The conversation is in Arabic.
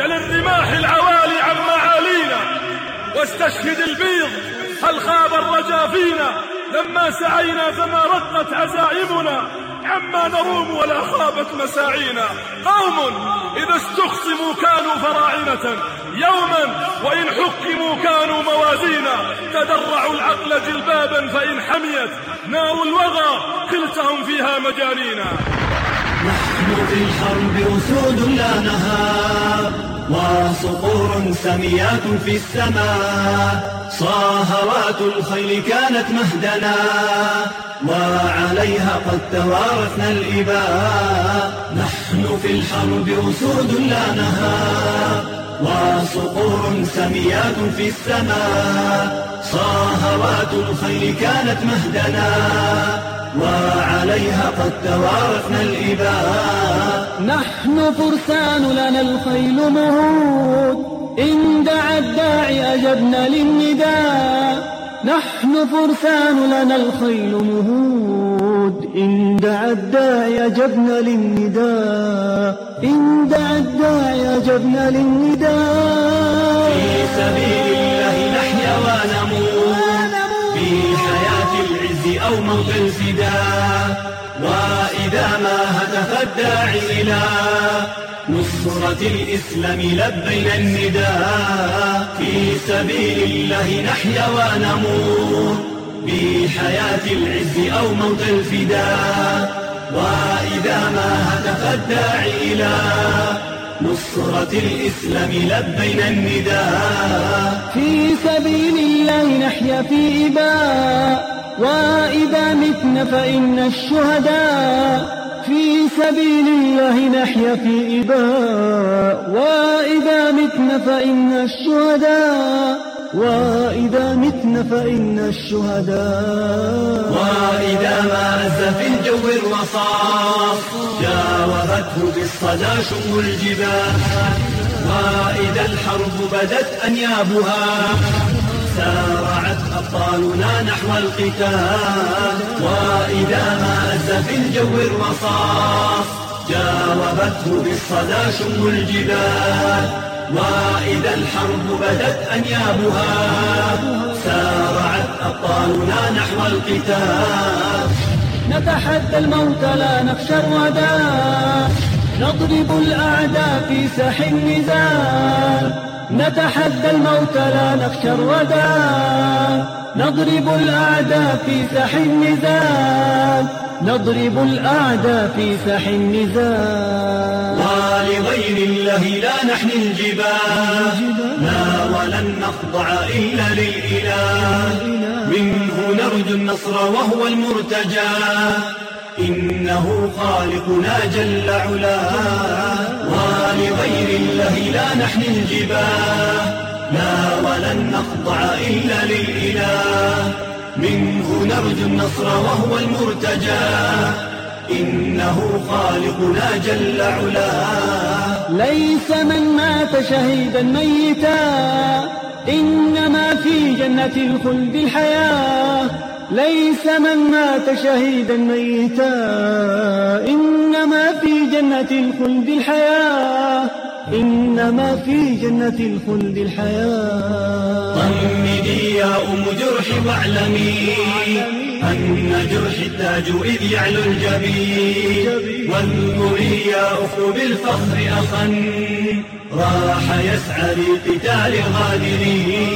سل الرماح العوالي عن معالينا واستشهد البيض هل خاب الرجا فينا لما سعينا فما رقت عزائمنا عما نروم ولا خابت مساعينا قوم إذا استخصموا كانوا فراعنة يوما وإن حكموا كانوا موازينا تدرعوا العقل جلبابا فإن حميت نار الوغى خلتهم فيها مجانينا نحن في الحرب أسود لا نهاب وصقور سميات في السماء. صاهرات الخيل كانت مهدنا. وعليها قد توارثنا الإباء. نحن في الحرب أسود لا نهاب وصقور سميات في السماء. صاهرات الخيل كانت مهدنا. وعليها قد توارثنا الإباء. نحن فرسان لنا الخيل مهود إن دعا الداعي أجبنا للنداء. نحن فرسان لنا الخيل مهود إن دعا الداعي أجبنا للنداء. إن دعا الداعي أجبنا للنداء. في سبيل موت الفداء وإذا ما هتف الداعي إلى نصرة الإسلام لبينا النداء في سبيل الله نحيا ونموت بحياة العز أو موت الفداء وإذا ما هتف الداعي إلى نصرة الإسلام لبينا النداء في سبيل الله نحيا في إباء. وإذا متنا فإن الشهداء في سبيل الله نحيا في إباء. وإذا متنا فإن الشهداء وإذا متنا فإن الشهداء. وإذا ما أز في الجو الرصاص جاوبته بالصدى شم الجبال. وإذا الحرب بدت أنيابها سارعت أبطالنا نحو القتال وإذا ما أز في الجو الرصاص جاوبته بالصدى شم الجبال. وإذا الحرب بدت أنيابها سارعت أبطالنا نحو القتال. نتحدى الموت لا نخشى الردى نضرب الأعداء في ساح النزال. نتحدى الموت لا نخشى الردى. نضرب الأعداء في ساح النزال نضرب الأعداء في ساح النزال ولغير الله لا نحمي الجبال. لا ولن نخضع إلا للإله. منه نرجو النصر وهو المرتجى. إنه خالقنا جل علاه ولغير الله لا نحمي الجبال لا ولن نخضع إلا للإله. منه نرجو النصر وهو المرتجى. إنه خالقنا جل علاه ليس من مات شهيدا ميتا. جنة الخلد الحياة. ليس من مات شهيدا ميتا إنما في جنة الخلد الحياة. إنما في جنة الخلد الحياة. طمدي يا أم جرح واعلمي أن جرح التاج إذ يعلو الجبين. واذكري يا أخت بالفخر أخا راح يسعى لقتال الغادرين